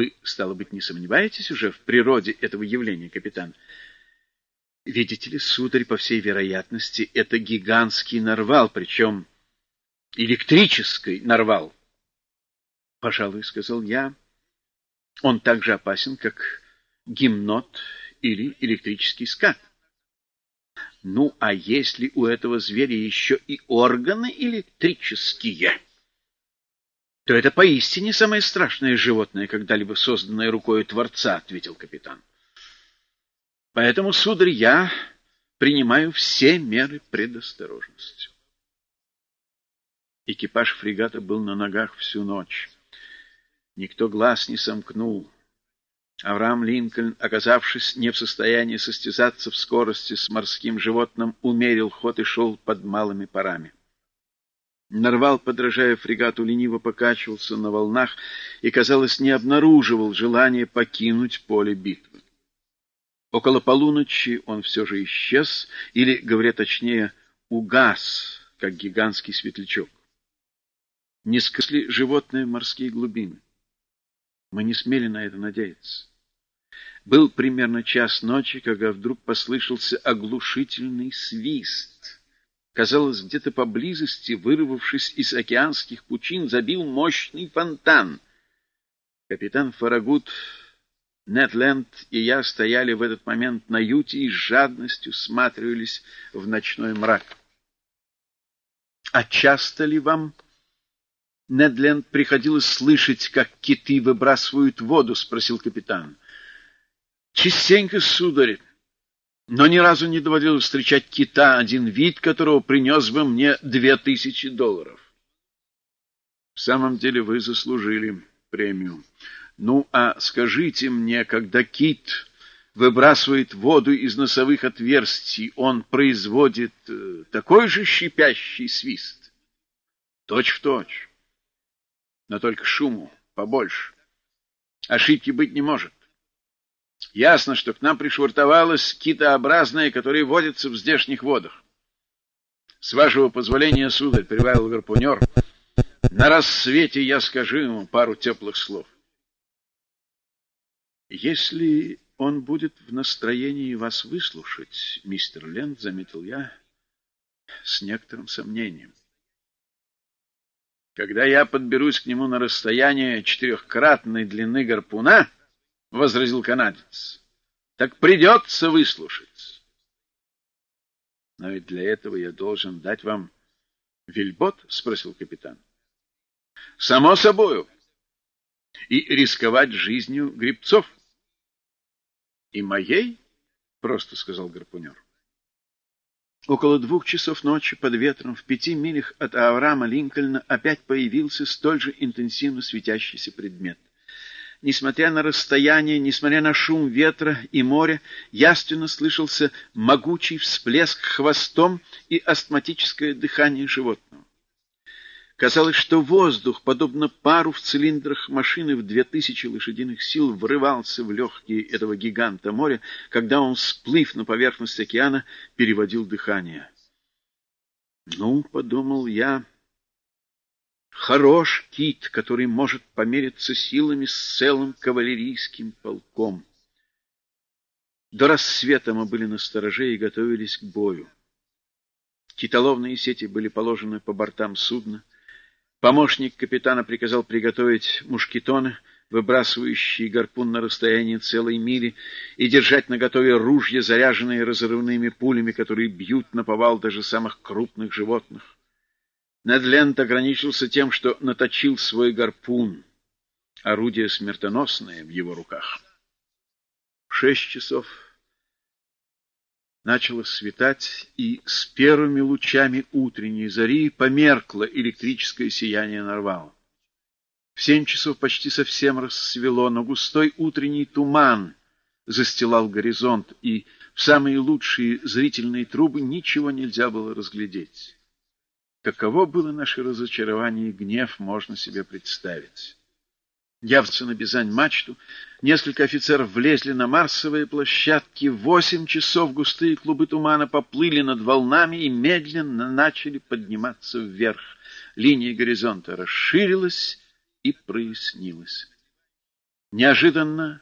Вы, стало быть, не сомневаетесь уже в природе этого явления, капитан? Видите ли, сударь, по всей вероятности, это гигантский нарвал, причем электрический нарвал. Пожалуй, сказал я, он так же опасен, как гимнот или электрический скат. Ну, а если у этого зверя еще и органы электрические? То это поистине самое страшное животное, когда-либо созданное рукой Творца, — ответил капитан. Поэтому, сударь, я принимаю все меры предосторожности. Экипаж фрегата был на ногах всю ночь. Никто глаз не сомкнул. Авраам Линкольн, оказавшись не в состоянии состязаться в скорости с морским животным, умерил ход и шел под малыми парами. Нарвал, подражая фрегату, лениво покачивался на волнах и, казалось, не обнаруживал желания покинуть поле битвы. Около полуночи он все же исчез, или, говоря точнее, угас, как гигантский светлячок. Не скрыли животные морские глубины. Мы не смели на это надеяться. Был примерно час ночи, когда вдруг послышался оглушительный свист — Казалось, где-то поблизости, вырвавшись из океанских пучин, забил мощный фонтан. Капитан Фарагут, Нетленд и я стояли в этот момент на юте и с жадностью сматривались в ночной мрак. — А часто ли вам, Недленд, приходилось слышать, как киты выбрасывают воду? — спросил капитан. — Частенько, сударь но ни разу не доводилось встречать кита, один вид которого принес бы мне две тысячи долларов. В самом деле вы заслужили премию. Ну, а скажите мне, когда кит выбрасывает воду из носовых отверстий, он производит э, такой же шипящий свист? Точь в точь. Но только шуму побольше. Ошибки быть не может. Ясно, что к нам пришвартовалась китообразная, которая водится в здешних водах. С вашего позволения, сударь, прибавил гарпунер, на рассвете я скажу ему пару теплых слов. Если он будет в настроении вас выслушать, мистер Ленд, заметил я с некоторым сомнением. Когда я подберусь к нему на расстояние четырехкратной длины гарпуна, — возразил канадец. — Так придется выслушать. — Но ведь для этого я должен дать вам вельбот? — спросил капитан. — Само собою. И рисковать жизнью грибцов. — И моей? — просто сказал гарпунер. Около двух часов ночи под ветром в пяти милях от Авраама Линкольна опять появился столь же интенсивно светящийся предмет. Несмотря на расстояние, несмотря на шум ветра и моря, яственно слышался могучий всплеск хвостом и астматическое дыхание животного. Казалось, что воздух, подобно пару в цилиндрах машины в две тысячи лошадиных сил, врывался в легкие этого гиганта моря, когда он, всплыв на поверхность океана, переводил дыхание. «Ну, — подумал я, Хорош кит, который может помериться силами с целым кавалерийским полком. До рассвета мы были на стороже и готовились к бою. Китоловные сети были положены по бортам судна. Помощник капитана приказал приготовить мушкетоны, выбрасывающие гарпун на расстоянии целой мили, и держать наготове ружья, заряженные разрывными пулями, которые бьют на повал даже самых крупных животных. Недленд ограничился тем, что наточил свой гарпун. Орудие смертоносное в его руках. В шесть часов начало светать, и с первыми лучами утренней зари померкло электрическое сияние Нарвала. В семь часов почти совсем рассвело, но густой утренний туман застилал горизонт, и в самые лучшие зрительные трубы ничего нельзя было разглядеть. Каково было наше разочарование и гнев, можно себе представить. Явцы на Бизань-мачту, несколько офицеров влезли на марсовые площадки, восемь часов густые клубы тумана поплыли над волнами и медленно начали подниматься вверх. Линия горизонта расширилась и прояснилась. Неожиданно